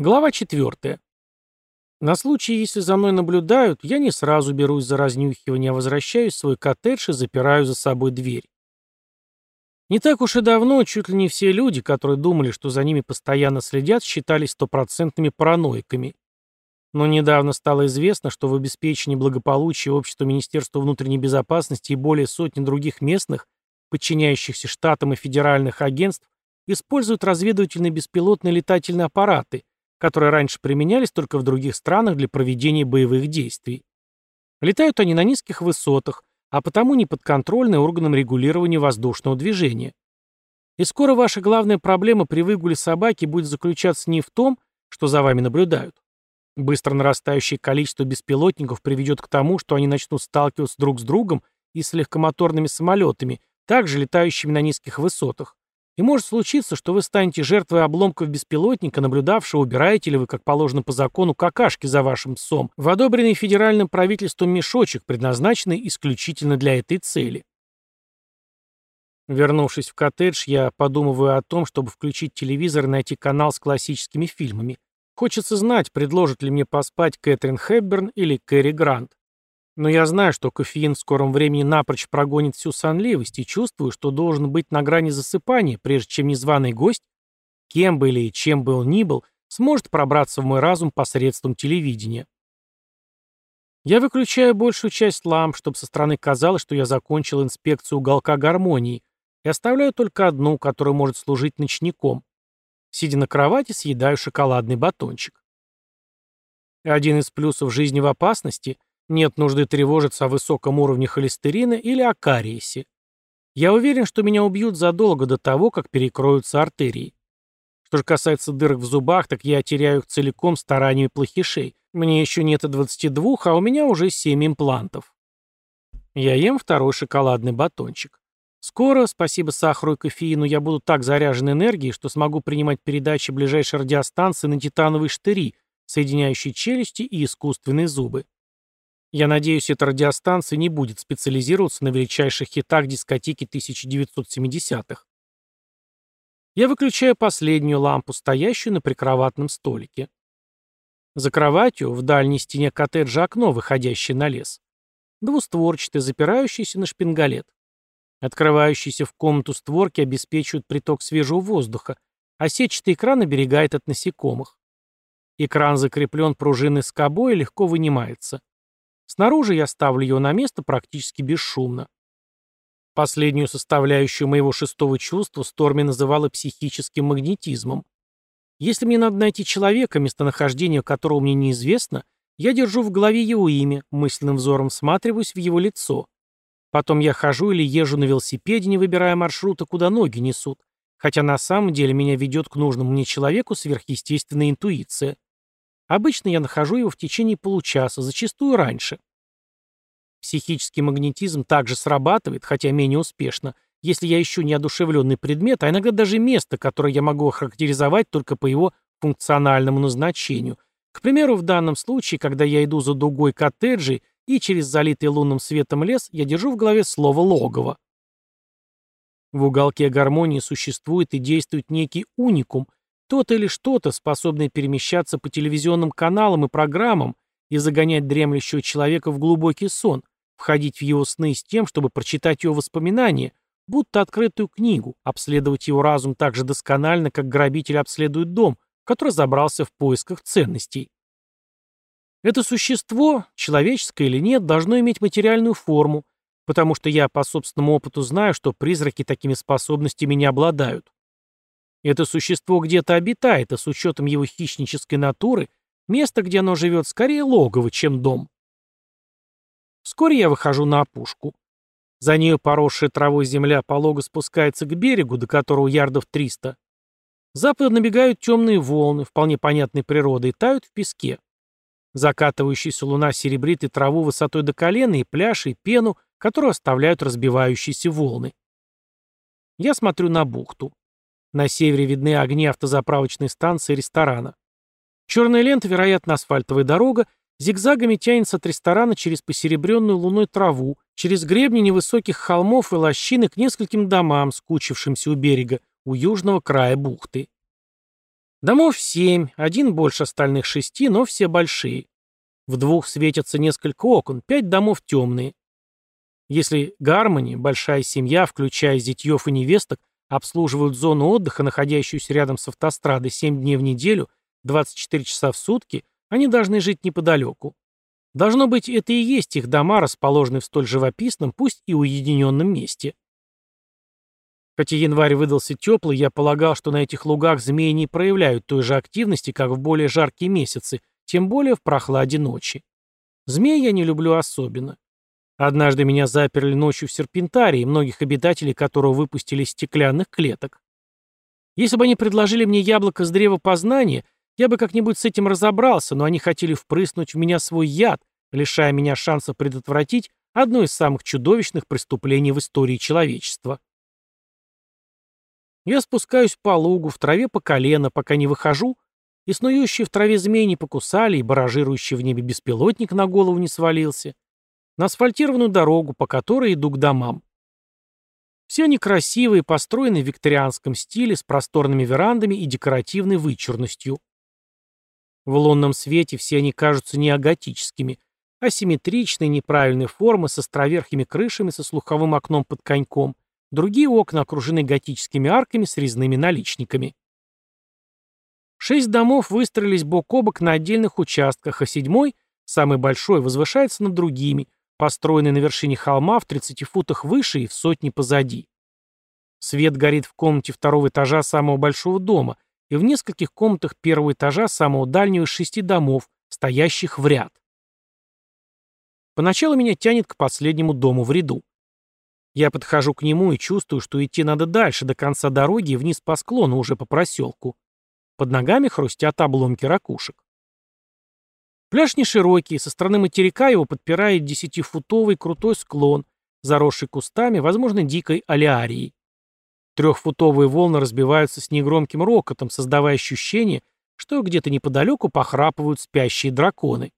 Глава 4. На случай, если за мной наблюдают, я не сразу берусь за разнюхивание, а возвращаюсь в свой коттедж и запираю за собой дверь. Не так уж и давно чуть ли не все люди, которые думали, что за ними постоянно следят, считались стопроцентными параноиками. Но недавно стало известно, что в обеспечении благополучия общества Министерства внутренней безопасности и более сотни других местных, подчиняющихся штатам и федеральных агентств, используют разведывательные беспилотные летательные аппараты, которые раньше применялись только в других странах для проведения боевых действий. Летают они на низких высотах, а потому не подконтрольны органам регулирования воздушного движения. И скоро ваша главная проблема при выгуле собаки будет заключаться не в том, что за вами наблюдают. Быстро нарастающее количество беспилотников приведет к тому, что они начнут сталкиваться друг с другом и с легкомоторными самолетами, также летающими на низких высотах. И может случиться, что вы станете жертвой обломков беспилотника, наблюдавшего, убираете ли вы, как положено по закону, какашки за вашим псом, в одобренный федеральным правительством мешочек, предназначенный исключительно для этой цели. Вернувшись в коттедж, я подумываю о том, чтобы включить телевизор и найти канал с классическими фильмами. Хочется знать, предложит ли мне поспать Кэтрин Хэбберн или Кэрри Грант. Но я знаю, что кофеин в скором времени напрочь прогонит всю сонливость и чувствую, что должен быть на грани засыпания, прежде чем незваный гость, кем бы или чем бы он ни был, сможет пробраться в мой разум посредством телевидения. Я выключаю большую часть ламп, чтобы со стороны казалось, что я закончил инспекцию уголка гармонии, и оставляю только одну, которая может служить ночником. Сидя на кровати, съедаю шоколадный батончик. Один из плюсов жизни в опасности – нет нужды тревожиться о высоком уровне холестерина или о кариесе. Я уверен, что меня убьют задолго до того, как перекроются артерии. Что же касается дырок в зубах, так я теряю их целиком стараниями плохишей. Мне еще нет и 22, а у меня уже 7 имплантов. Я ем второй шоколадный батончик. Скоро, спасибо сахару и кофеину, я буду так заряжен энергией, что смогу принимать передачи ближайшей радиостанции на титановые штыри, соединяющие челюсти и искусственные зубы. Я надеюсь, эта радиостанция не будет специализироваться на величайших хитах дискотеки 1970-х. Я выключаю последнюю лампу, стоящую на прикроватном столике. За кроватью в дальней стене коттеджа окно, выходящее на лес. Двустворчатое, запирающееся на шпингалет. Открывающиеся в комнату створки обеспечивают приток свежего воздуха, а сетчатый экран оберегает от насекомых. Экран закреплен пружинной скобой и легко вынимается. Снаружи я ставлю его на место практически бесшумно. Последнюю составляющую моего шестого чувства Сторми называла психическим магнетизмом. Если мне надо найти человека, местонахождение которого мне неизвестно, я держу в голове его имя, мысленным взором всматриваюсь в его лицо. Потом я хожу или езжу на велосипеде, не выбирая маршрута, куда ноги несут, хотя на самом деле меня ведет к нужному мне человеку сверхъестественная интуиция. Обычно я нахожу его в течение получаса, зачастую раньше. Психический магнетизм также срабатывает, хотя менее успешно, если я ищу неодушевленный предмет, а иногда даже место, которое я могу охарактеризовать только по его функциональному назначению. К примеру, в данном случае, когда я иду за дугой коттеджей и через залитый лунным светом лес, я держу в голове слово «логово». В уголке гармонии существует и действует некий уникум, то-то или что-то, способное перемещаться по телевизионным каналам и программам и загонять дремлющего человека в глубокий сон, входить в его сны с тем, чтобы прочитать его воспоминания, будто открытую книгу, обследовать его разум так же досконально, как грабитель обследует дом, который забрался в поисках ценностей. Это существо, человеческое или нет, должно иметь материальную форму, потому что я по собственному опыту знаю, что призраки такими способностями не обладают. Это существо где-то обитает, а с учетом его хищнической натуры, место, где оно живет, скорее логово, чем дом. Вскоре я выхожу на опушку. За нею поросшая травой земля полого спускается к берегу, до которого ярдов 300. Запада набегают темные волны, вполне понятной природы, и тают в песке. Закатывающаяся луна серебрит и траву высотой до колена, и пляж, и пену, которую оставляют разбивающиеся волны. Я смотрю на бухту. На севере видны огни автозаправочной станции и ресторана. Черная лента, вероятно, асфальтовая дорога, зигзагами тянется от ресторана через посеребренную луной траву, через гребни невысоких холмов и лощины к нескольким домам, скучившимся у берега, у южного края бухты. Домов семь, один больше остальных шести, но все большие. В двух светятся несколько окон, пять домов темные. Если Гармони, большая семья, включая зятьев и невесток, обслуживают зону отдыха, находящуюся рядом с автострадой 7 дней в неделю, 24 часа в сутки, они должны жить неподалеку. Должно быть, это и есть их дома, расположенные в столь живописном, пусть и уединенном месте. Хотя январь выдался теплый, я полагал, что на этих лугах змеи не проявляют той же активности, как в более жаркие месяцы, тем более в прохладе ночи. Змей я не люблю особенно. Однажды меня заперли ночью в серпентарии, многих обитателей которого выпустили из стеклянных клеток. Если бы они предложили мне яблоко с древа познания, я бы как-нибудь с этим разобрался, но они хотели впрыснуть в меня свой яд, лишая меня шанса предотвратить одно из самых чудовищных преступлений в истории человечества. Я спускаюсь по лугу, в траве по колено, пока не выхожу, и снующие в траве змеи не покусали, и баражирующий в небе беспилотник на голову не свалился на асфальтированную дорогу, по которой иду к домам. Все они красивые, построены в викторианском стиле, с просторными верандами и декоративной вычурностью. В лунном свете все они кажутся неоготическими, асимметричные, неправильной формы, с островерхими крышами, со слуховым окном под коньком. Другие окна окружены готическими арками с резными наличниками. Шесть домов выстроились бок о бок на отдельных участках, а седьмой, самый большой, возвышается над другими, построенный на вершине холма в 30 футах выше и в сотне позади. Свет горит в комнате второго этажа самого большого дома и в нескольких комнатах первого этажа самого дальнего из шести домов, стоящих в ряд. Поначалу меня тянет к последнему дому в ряду. Я подхожу к нему и чувствую, что идти надо дальше, до конца дороги и вниз по склону, уже по проселку. Под ногами хрустят обломки ракушек. Пляж не широкий, со стороны материка его подпирает десятифутовый крутой склон, заросший кустами, возможно, дикой алиарией. Трехфутовые волны разбиваются с негромким рокотом, создавая ощущение, что где-то неподалеку похрапывают спящие драконы.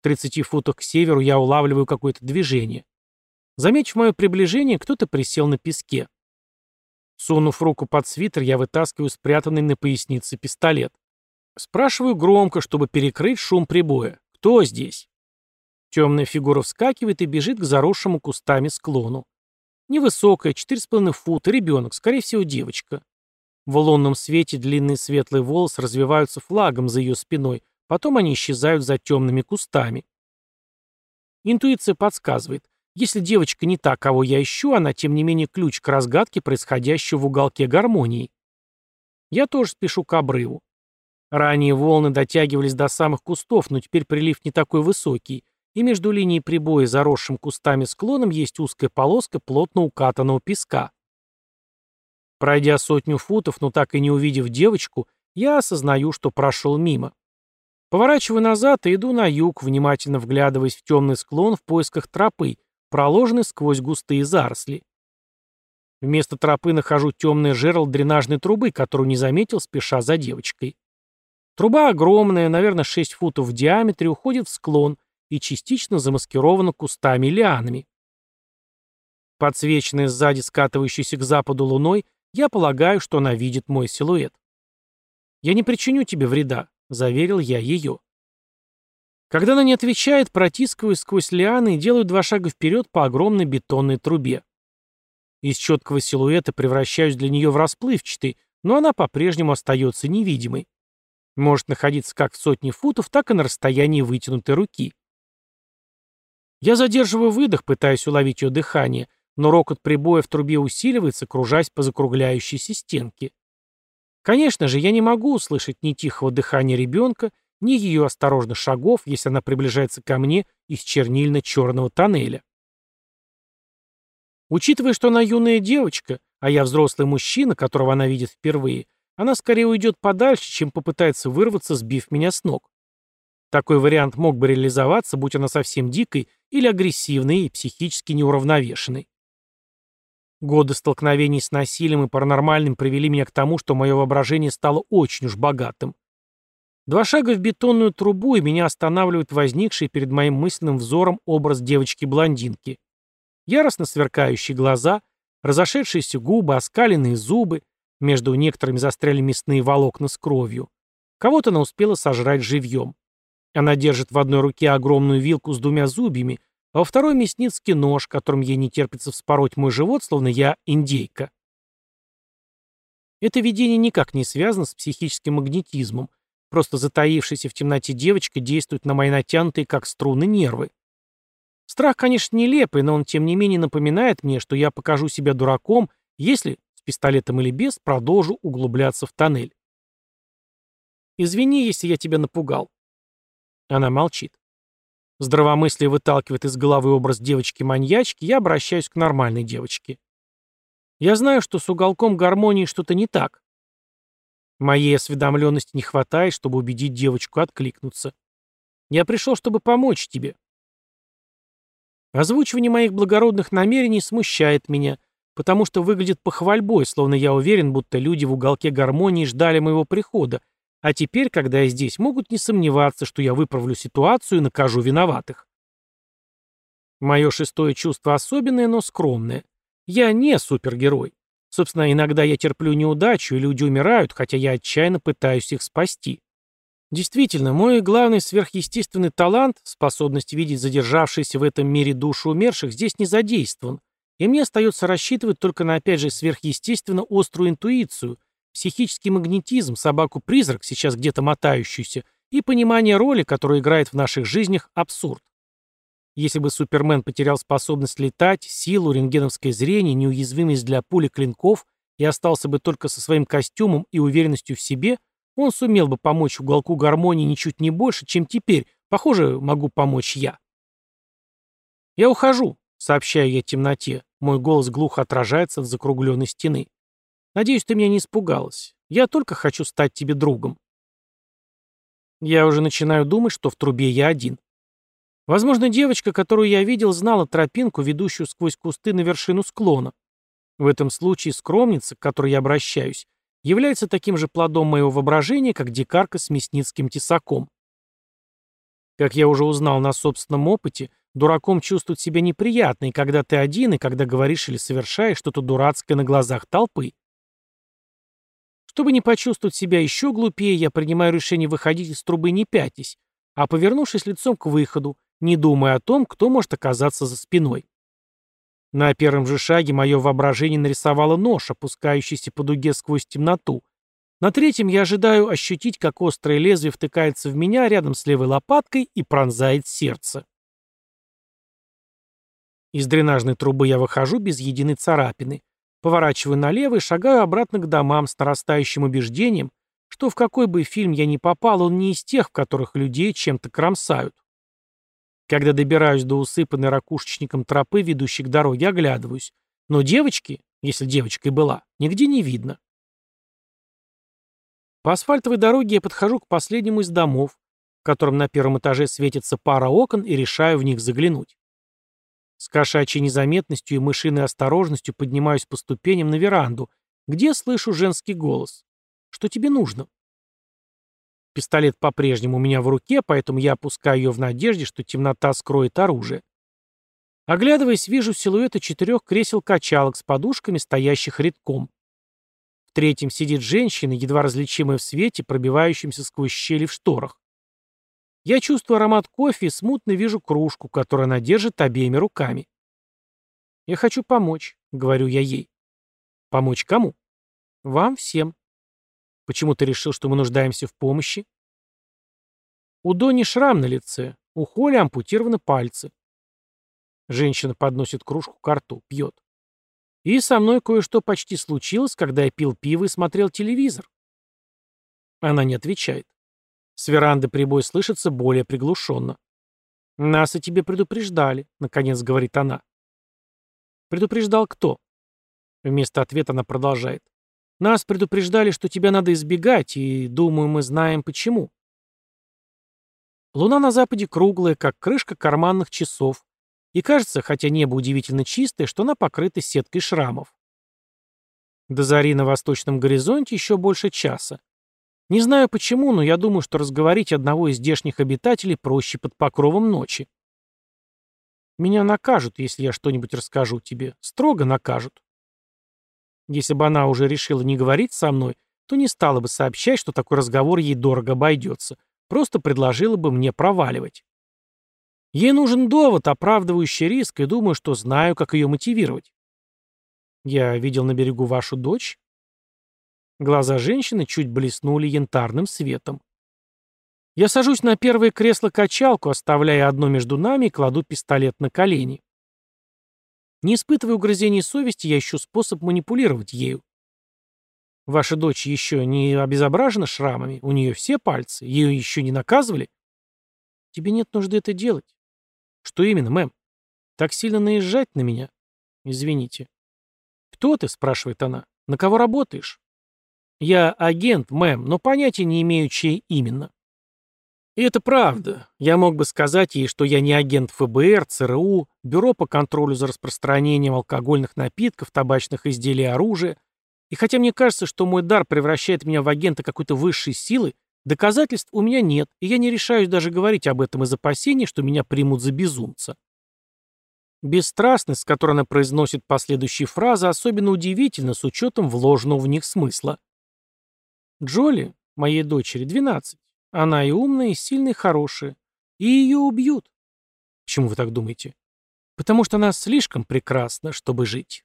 В 30 футах к северу я улавливаю какое-то движение. Заметив мое приближение, кто-то присел на песке. Сунув руку под свитер, я вытаскиваю спрятанный на пояснице пистолет. Спрашиваю громко, чтобы перекрыть шум прибоя. «Кто здесь?» Темная фигура вскакивает и бежит к заросшему кустами склону. Невысокая, 4,5 фута, ребенок, скорее всего, девочка. В лунном свете длинные светлые волосы развиваются флагом за ее спиной, потом они исчезают за темными кустами. Интуиция подсказывает, если девочка не та, кого я ищу, она тем не менее ключ к разгадке происходящего в уголке гармонии. Я тоже спешу к обрыву. Ранее волны дотягивались до самых кустов, но теперь прилив не такой высокий, и между линией прибоя и заросшим кустами склоном есть узкая полоска плотно укатанного песка. Пройдя сотню футов, но так и не увидев девочку, я осознаю, что прошел мимо. Поворачиваю назад и иду на юг, внимательно вглядываясь в темный склон в поисках тропы, проложенной сквозь густые заросли. Вместо тропы нахожу темное жерло дренажной трубы, которую не заметил, спеша за девочкой. Труба огромная, наверное, 6 футов в диаметре, уходит в склон и частично замаскирована кустами и лианами. Подсвеченная сзади скатывающейся к западу луной, я полагаю, что она видит мой силуэт. «Я не причиню тебе вреда», — заверил я ее. Когда она не отвечает, протискиваюсь сквозь лианы и делаю два шага вперед по огромной бетонной трубе. Из четкого силуэта превращаюсь для нее в расплывчатый, но она по-прежнему остается невидимой. Может находиться как в сотне футов, так и на расстоянии вытянутой руки. Я задерживаю выдох, пытаясь уловить ее дыхание, но рокот прибоя в трубе усиливается, кружась по закругляющейся стенке. Конечно же, я не могу услышать ни тихого дыхания ребенка, ни ее осторожных шагов, если она приближается ко мне из чернильно-черного тоннеля. Учитывая, что она юная девочка, а я взрослый мужчина, которого она видит впервые, она скорее уйдет подальше, чем попытается вырваться, сбив меня с ног. Такой вариант мог бы реализоваться, будь она совсем дикой или агрессивной и психически неуравновешенной. Годы столкновений с насилием и паранормальным привели меня к тому, что мое воображение стало очень уж богатым. Два шага в бетонную трубу, и меня останавливает возникший перед моим мысленным взором образ девочки-блондинки. Яростно сверкающие глаза, разошедшиеся губы, оскаленные зубы, Между некоторыми застряли мясные волокна с кровью. Кого-то она успела сожрать живьем. Она держит в одной руке огромную вилку с двумя зубьями, а во второй мясницкий нож, которым ей не терпится вспороть мой живот, словно я индейка. Это видение никак не связано с психическим магнетизмом, просто затаившаяся в темноте девочка действует на мои натянутые, как струны, нервы. Страх, конечно, нелепый, но он, тем не менее, напоминает мне, что я покажу себя дураком, если, пистолетом или без, продолжу углубляться в тоннель. «Извини, если я тебя напугал». Она молчит. Здравомыслие выталкивает из головы образ девочки-маньячки, я обращаюсь к нормальной девочке. Я знаю, что с уголком гармонии что-то не так. Моей осведомленности не хватает, чтобы убедить девочку откликнуться. Я пришел, чтобы помочь тебе. Озвучивание моих благородных намерений смущает меня, потому что выглядит похвальбой, словно я уверен, будто люди в уголке гармонии ждали моего прихода, а теперь, когда я здесь, могут не сомневаться, что я выправлю ситуацию и накажу виноватых. Мое шестое чувство особенное, но скромное. Я не супергерой. Собственно, иногда я терплю неудачу, и люди умирают, хотя я отчаянно пытаюсь их спасти. Действительно, мой главный сверхъестественный талант, способность видеть задержавшиеся в этом мире души умерших, здесь не задействован, и мне остается рассчитывать только на, опять же, сверхъестественно острую интуицию, психический магнетизм, собаку-призрак, сейчас где-то мотающуюся, и понимание роли, которую играет в наших жизнях абсурд. Если бы Супермен потерял способность летать, силу, рентгеновское зрение, неуязвимость для пули клинков и остался бы только со своим костюмом и уверенностью в себе, он сумел бы помочь уголку гармонии ничуть не больше, чем теперь. Похоже, могу помочь я. «Я ухожу», — сообщаю я темноте. Мой голос глухо отражается от закругленной стены. Надеюсь, ты меня не испугалась. Я только хочу стать тебе другом. Я уже начинаю думать, что в трубе я один. Возможно, девочка, которую я видел, знала тропинку, ведущую сквозь кусты на вершину склона. В этом случае скромница, к которой я обращаюсь, является таким же плодом моего воображения, как дикарка с мясницким тесаком. Как я уже узнал на собственном опыте, дураком чувствует себя неприятно, и когда ты один, и когда говоришь или совершаешь что-то дурацкое на глазах толпы. Чтобы не почувствовать себя еще глупее, я принимаю решение выходить из трубы не пятясь, а повернувшись лицом к выходу, не думая о том, кто может оказаться за спиной. На первом же шаге мое воображение нарисовало нож, опускающийся по дуге сквозь темноту. На третьем я ожидаю ощутить, как острое лезвие втыкается в меня рядом с левой лопаткой и пронзает сердце. Из дренажной трубы я выхожу без единой царапины. Поворачиваю налево и шагаю обратно к домам с нарастающим убеждением, что в какой бы фильм я ни попал, он не из тех, в которых людей чем-то кромсают. Когда добираюсь до усыпанной ракушечником тропы, ведущей к дороге, оглядываюсь. Но девочки, если девочкой была, нигде не видно. По асфальтовой дороге я подхожу к последнему из домов, в котором на первом этаже светится пара окон и решаю в них заглянуть. С кошачьей незаметностью и мышиной осторожностью поднимаюсь по ступеням на веранду, где слышу женский голос. «Что тебе нужно?» Пистолет по-прежнему у меня в руке, поэтому я опускаю ее в надежде, что темнота скроет оружие. Оглядываясь, вижу силуэты четырех кресел-качалок с подушками, стоящих редком. В третьем сидит женщина, едва различимая в свете, пробивающемся сквозь щели в шторах. Я чувствую аромат кофе и смутно вижу кружку, которую она держит обеими руками. «Я хочу помочь», — говорю я ей. «Помочь кому?» «Вам всем». «Почему ты решил, что мы нуждаемся в помощи?» «У Дони шрам на лице, у Холи ампутированы пальцы». Женщина подносит кружку к рту, пьет. «И со мной кое-что почти случилось, когда я пил пиво и смотрел телевизор». Она не отвечает. С веранды прибой слышится более приглушенно. «Нас и тебе предупреждали», — наконец говорит она. «Предупреждал кто?» Вместо ответа она продолжает. «Нас предупреждали, что тебя надо избегать, и, думаю, мы знаем почему». Луна на западе круглая, как крышка карманных часов, и кажется, хотя небо удивительно чистое, что она покрыта сеткой шрамов. До зари на восточном горизонте еще больше часа. Не знаю почему, но я думаю, что разговорить одного из здешних обитателей проще под покровом ночи. Меня накажут, если я что-нибудь расскажу тебе. Строго накажут. Если бы она уже решила не говорить со мной, то не стала бы сообщать, что такой разговор ей дорого обойдется. Просто предложила бы мне проваливать. Ей нужен довод, оправдывающий риск, и думаю, что знаю, как ее мотивировать. Я видел на берегу вашу дочь. Глаза женщины чуть блеснули янтарным светом. Я сажусь на первое кресло-качалку, оставляя одно между нами и кладу пистолет на колени. Не испытывая угрызений совести, я ищу способ манипулировать ею. Ваша дочь еще не обезображена шрамами, у нее все пальцы, ее еще не наказывали? Тебе нет нужды это делать. Что именно, мэм? Так сильно наезжать на меня? Извините. Кто ты, спрашивает она. На кого работаешь? Я агент, мэм, но понятия не имею, чей именно. И это правда. Я мог бы сказать ей, что я не агент ФБР, ЦРУ, Бюро по контролю за распространением алкогольных напитков, табачных изделий и оружия, и хотя мне кажется, что мой дар превращает меня в агента какой-то высшей силы, доказательств у меня нет, и я не решаюсь даже говорить об этом из опасения, что меня примут за безумца. Бесстрастность, с которой она произносит последующие фразы, особенно удивительна с учетом вложенного в них смысла. Джоли, моей дочери, 12. Она и умная, и сильная, и хорошая. И ее убьют. Почему вы так думаете? Потому что она слишком прекрасна, чтобы жить.